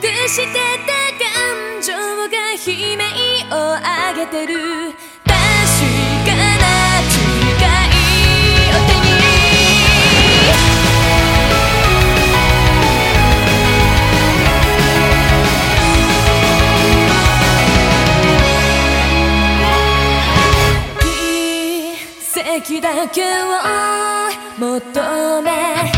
隠してた感情が悲鳴を上げてる確かな誓いを手に奇跡だけを求め